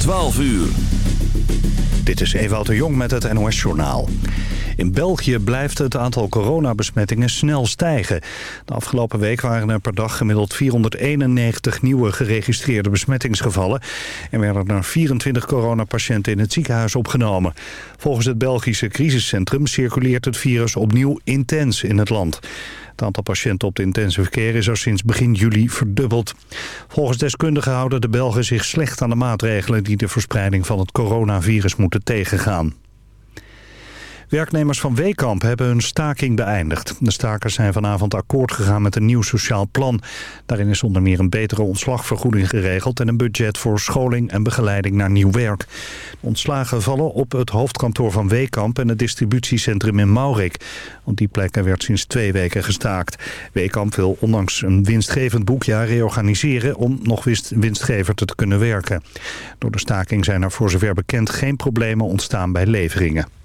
12 uur. Dit is Ewout de Jong met het NOS-journaal. In België blijft het aantal coronabesmettingen snel stijgen. De afgelopen week waren er per dag gemiddeld 491 nieuwe geregistreerde besmettingsgevallen... en werden er 24 coronapatiënten in het ziekenhuis opgenomen. Volgens het Belgische crisiscentrum circuleert het virus opnieuw intens in het land. Het aantal patiënten op de intensive care is er sinds begin juli verdubbeld. Volgens deskundigen houden de Belgen zich slecht aan de maatregelen... die de verspreiding van het coronavirus moeten tegengaan. Werknemers van Weekamp hebben hun staking beëindigd. De stakers zijn vanavond akkoord gegaan met een nieuw sociaal plan. Daarin is onder meer een betere ontslagvergoeding geregeld... en een budget voor scholing en begeleiding naar nieuw werk. ontslagen vallen op het hoofdkantoor van Weekamp... en het distributiecentrum in Maurik. Op die plekken werd sinds twee weken gestaakt. Weekamp wil ondanks een winstgevend boekjaar reorganiseren... om nog winstgever te kunnen werken. Door de staking zijn er voor zover bekend geen problemen ontstaan bij leveringen.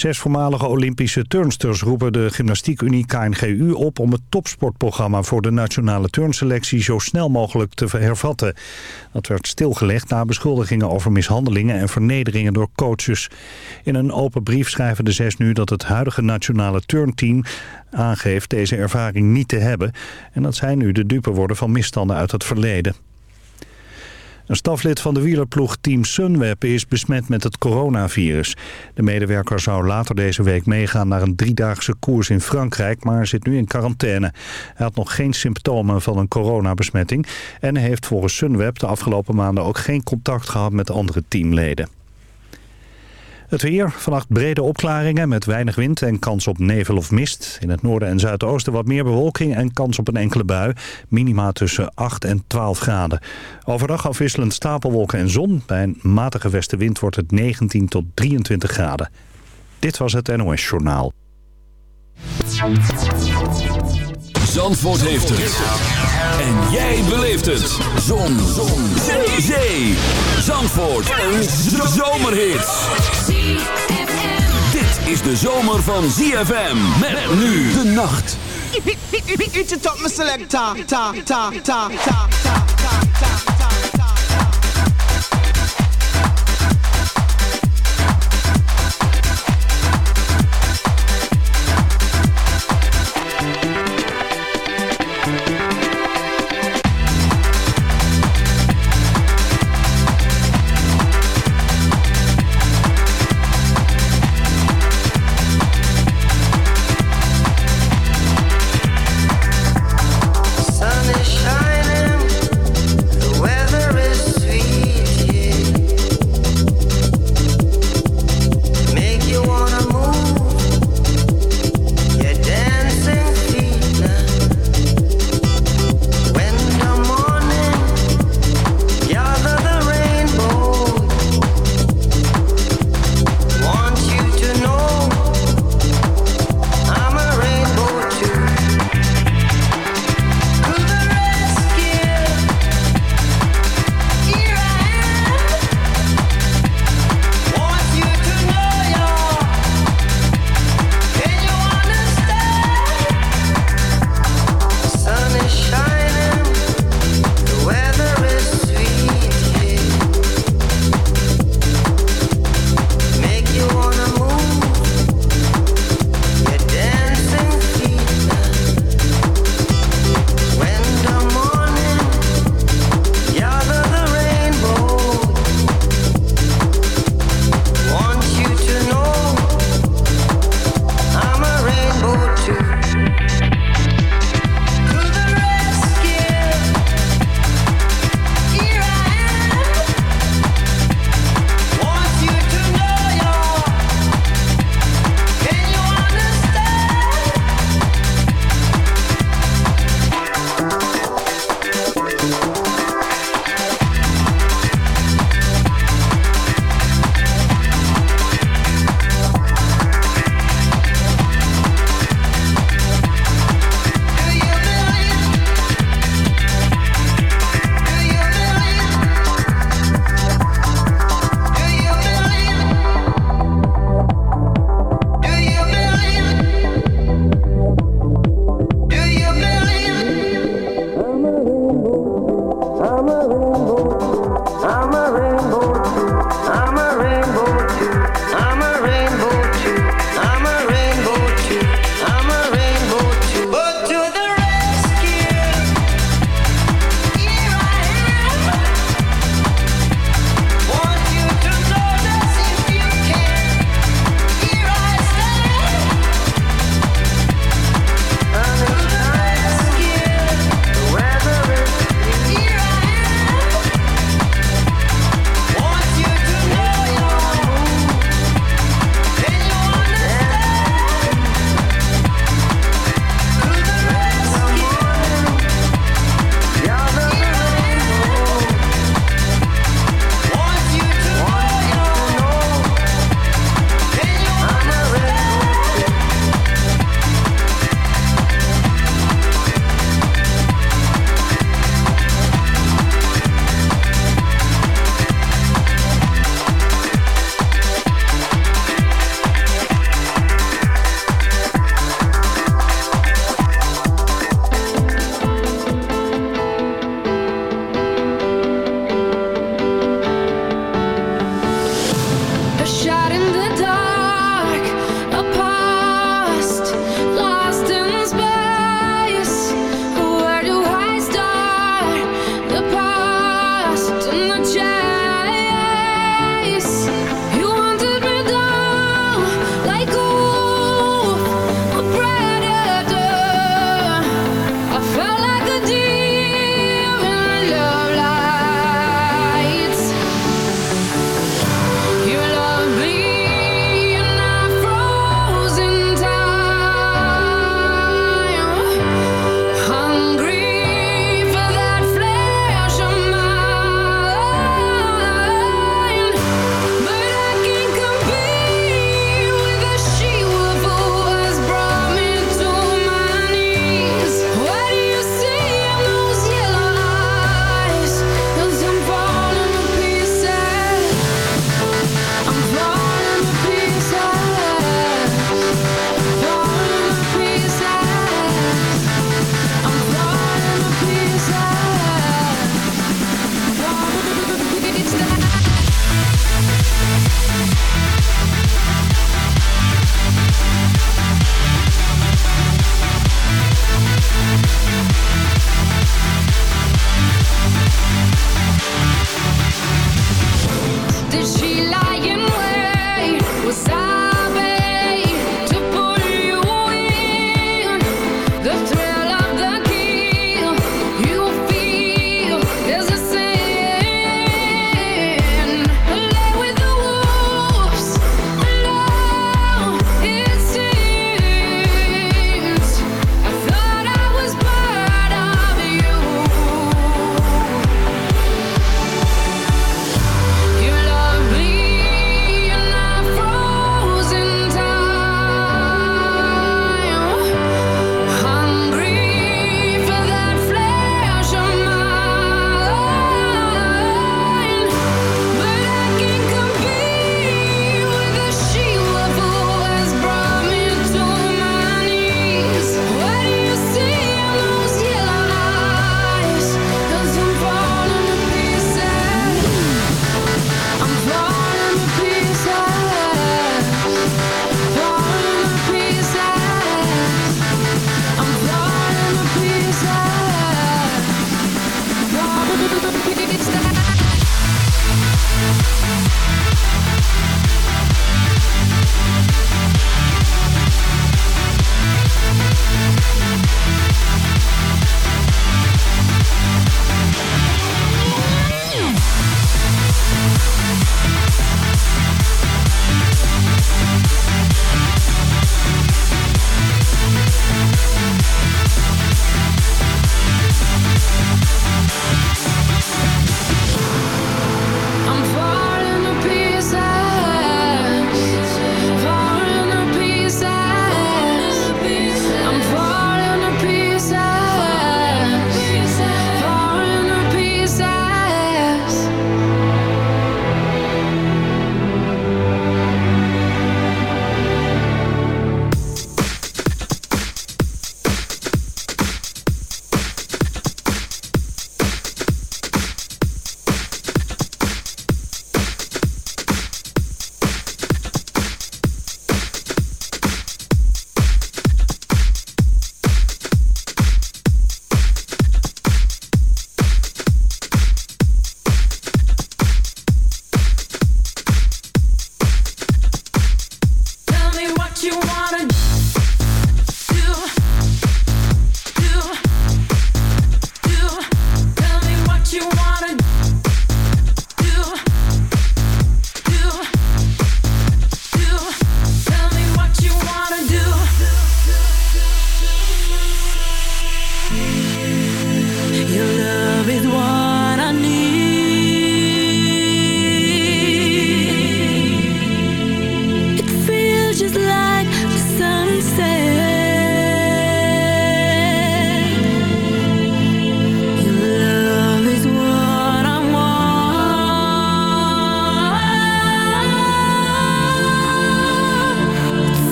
Zes voormalige Olympische turnsters roepen de Gymnastiekunie KNGU op om het topsportprogramma voor de nationale turnselectie zo snel mogelijk te hervatten. Dat werd stilgelegd na beschuldigingen over mishandelingen en vernederingen door coaches. In een open brief schrijven de zes nu dat het huidige nationale turnteam aangeeft deze ervaring niet te hebben en dat zij nu de dupe worden van misstanden uit het verleden. Een staflid van de wielerploeg Team Sunweb is besmet met het coronavirus. De medewerker zou later deze week meegaan naar een driedaagse koers in Frankrijk... maar zit nu in quarantaine. Hij had nog geen symptomen van een coronabesmetting... en heeft volgens Sunweb de afgelopen maanden ook geen contact gehad met andere teamleden. Het weer, vannacht brede opklaringen met weinig wind en kans op nevel of mist. In het noorden en zuidoosten wat meer bewolking en kans op een enkele bui. Minima tussen 8 en 12 graden. Overdag afwisselend stapelwolken en zon. Bij een matige westenwind wordt het 19 tot 23 graden. Dit was het NOS Journaal. Zandvoort heeft het. En jij beleeft het. Zon. Zon. Zee. Zee. Zandvoort. Een zomerhit. Dit is de zomer van ZFM. Met nu de nacht. Eat it up, my selector. Ta, ta, ta, ta, ta, ta.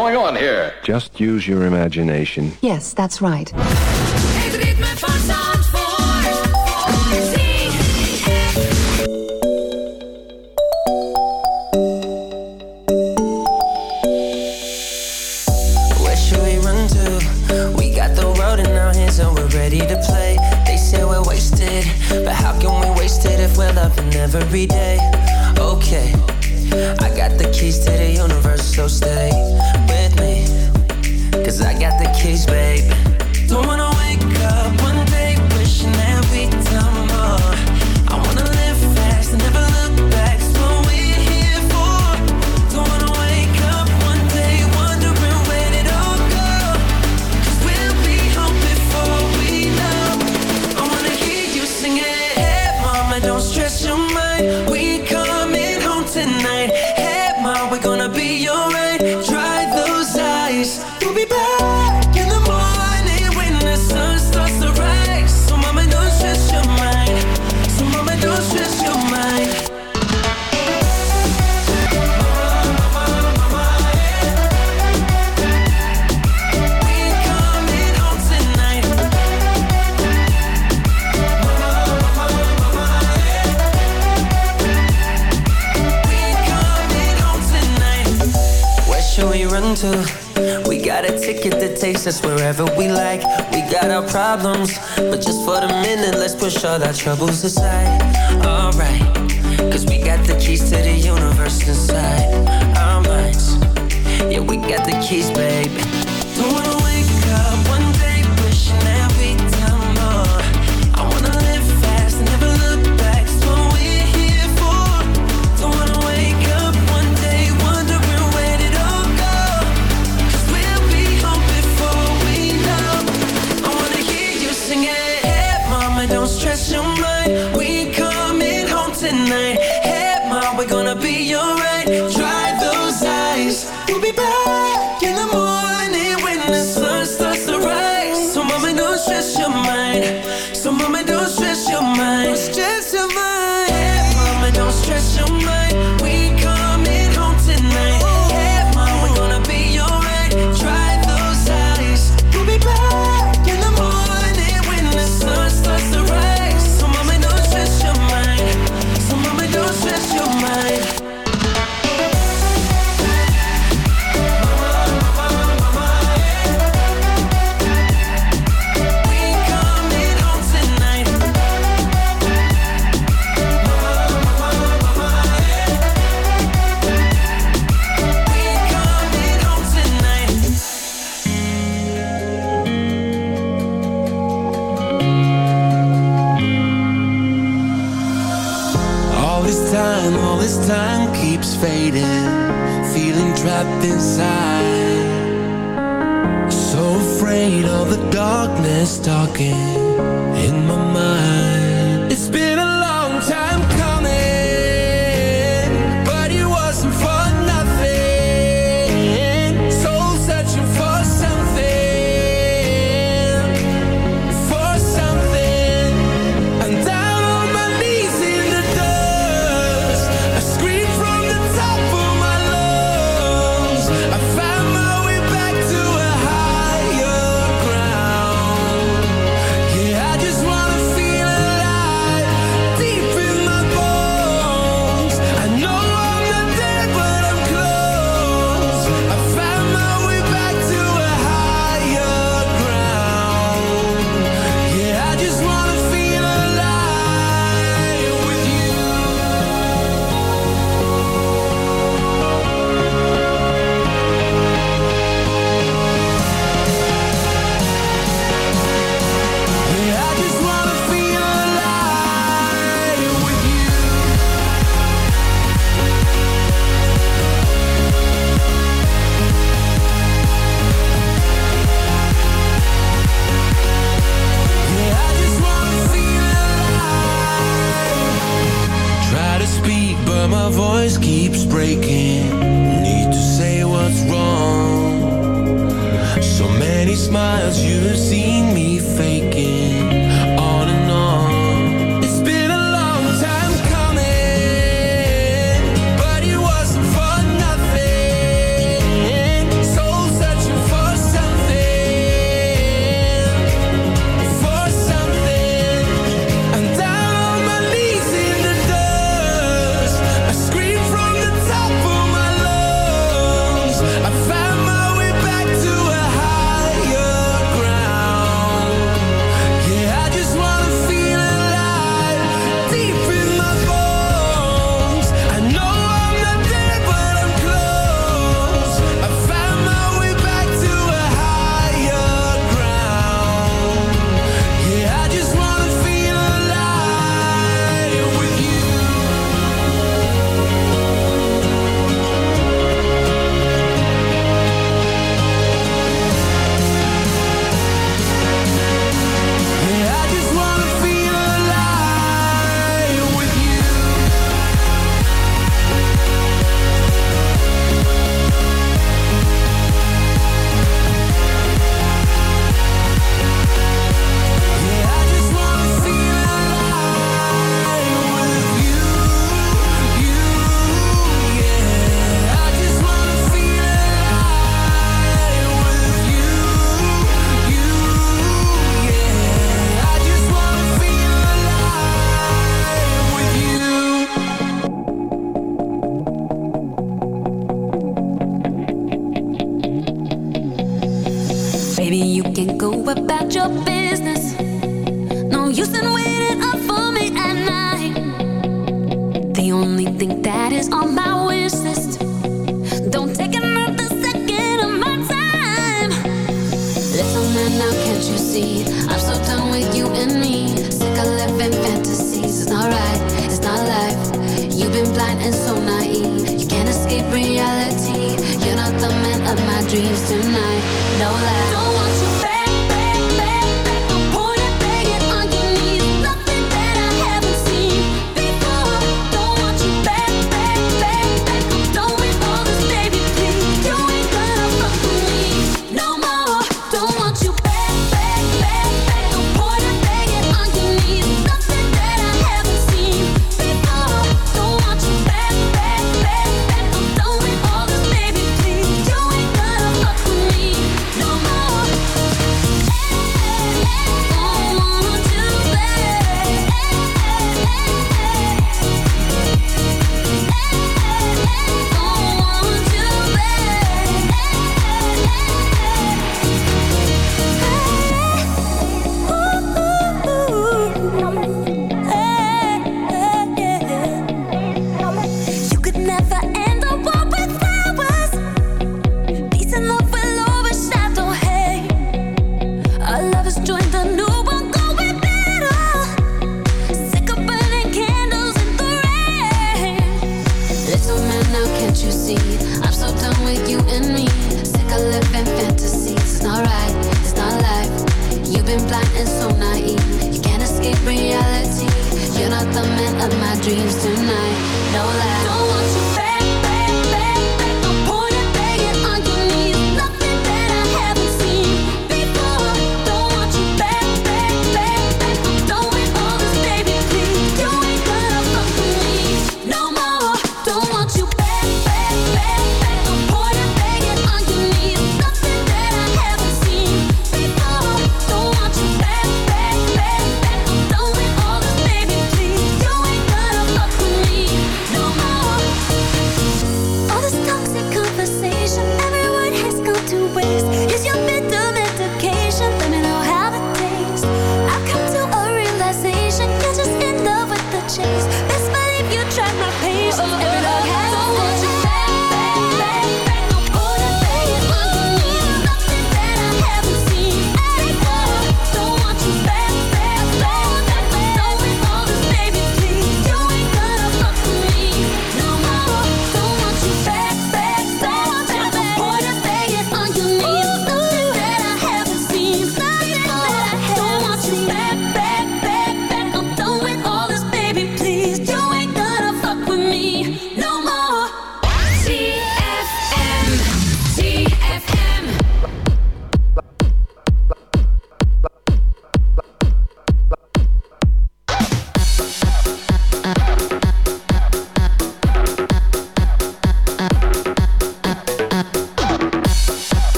going on here? Just use your imagination. Yes, that's right. Where should we run to? We got the road in our hands and we're ready to play. They say we're wasted, but how can we waste it if we're loving every day? Okay, I got the keys to troubles aside.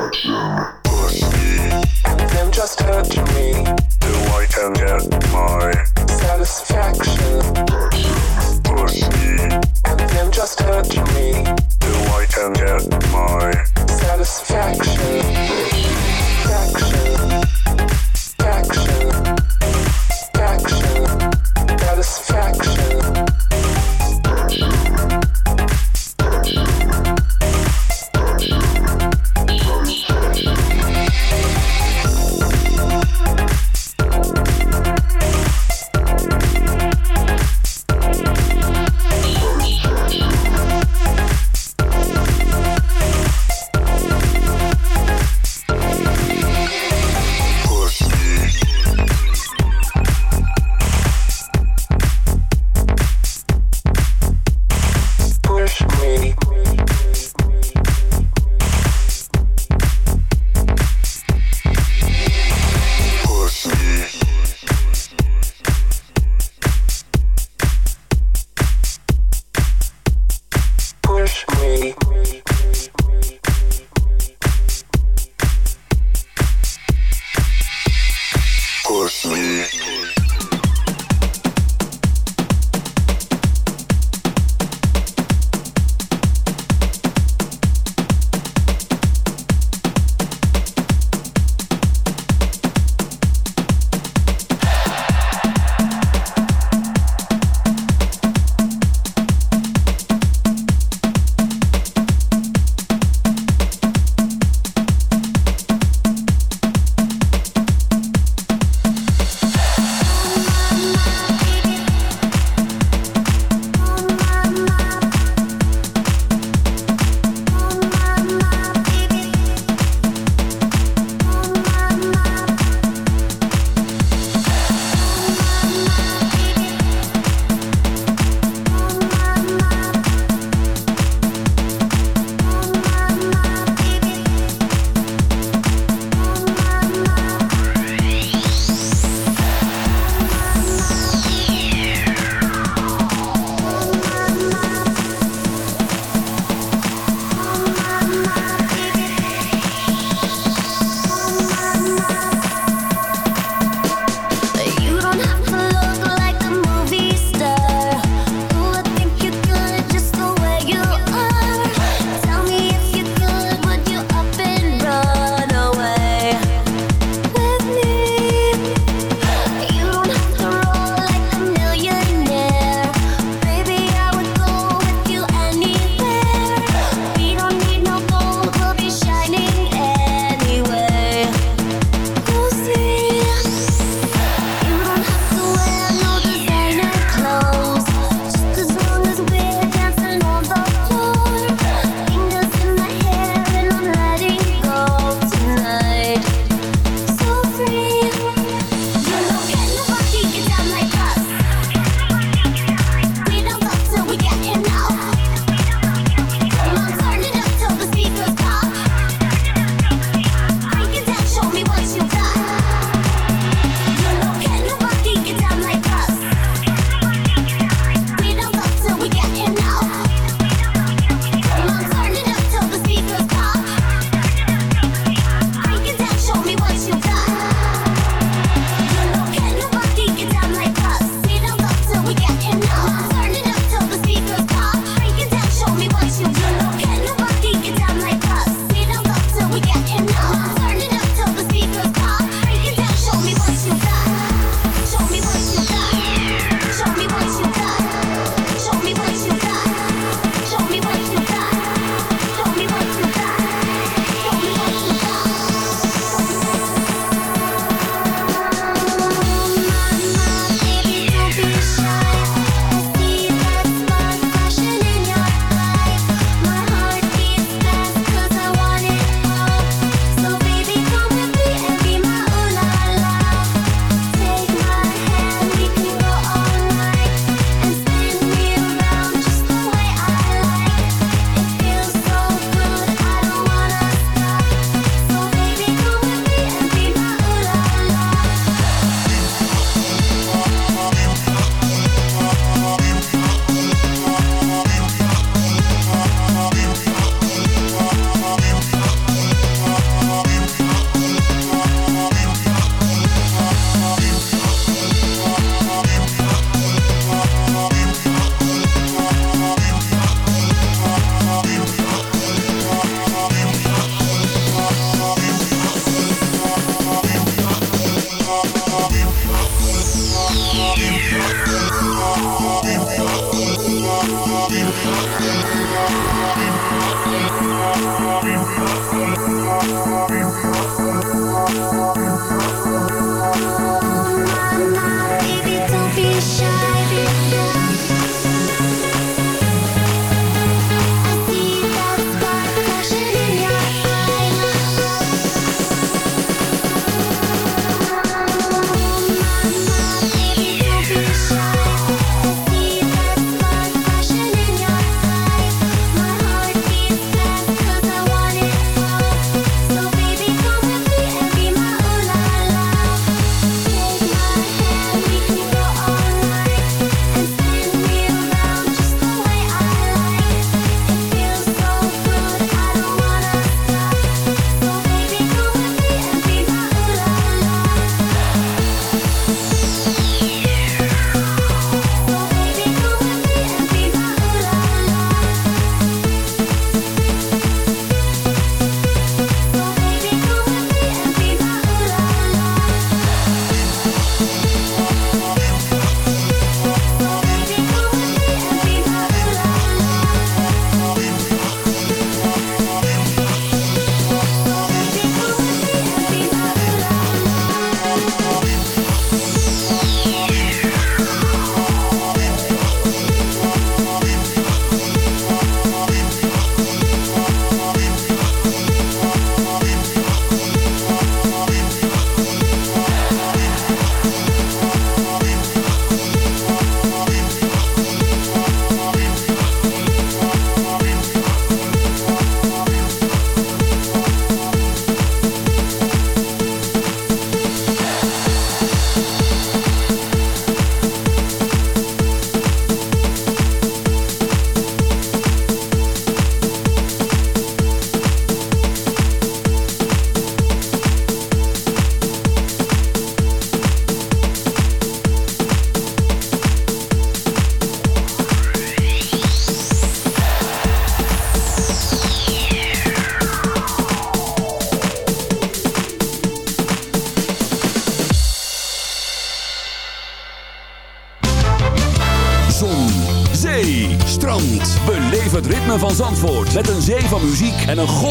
touch them.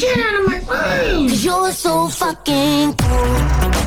Get out of my room! Cause you're so fucking cool.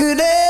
could ever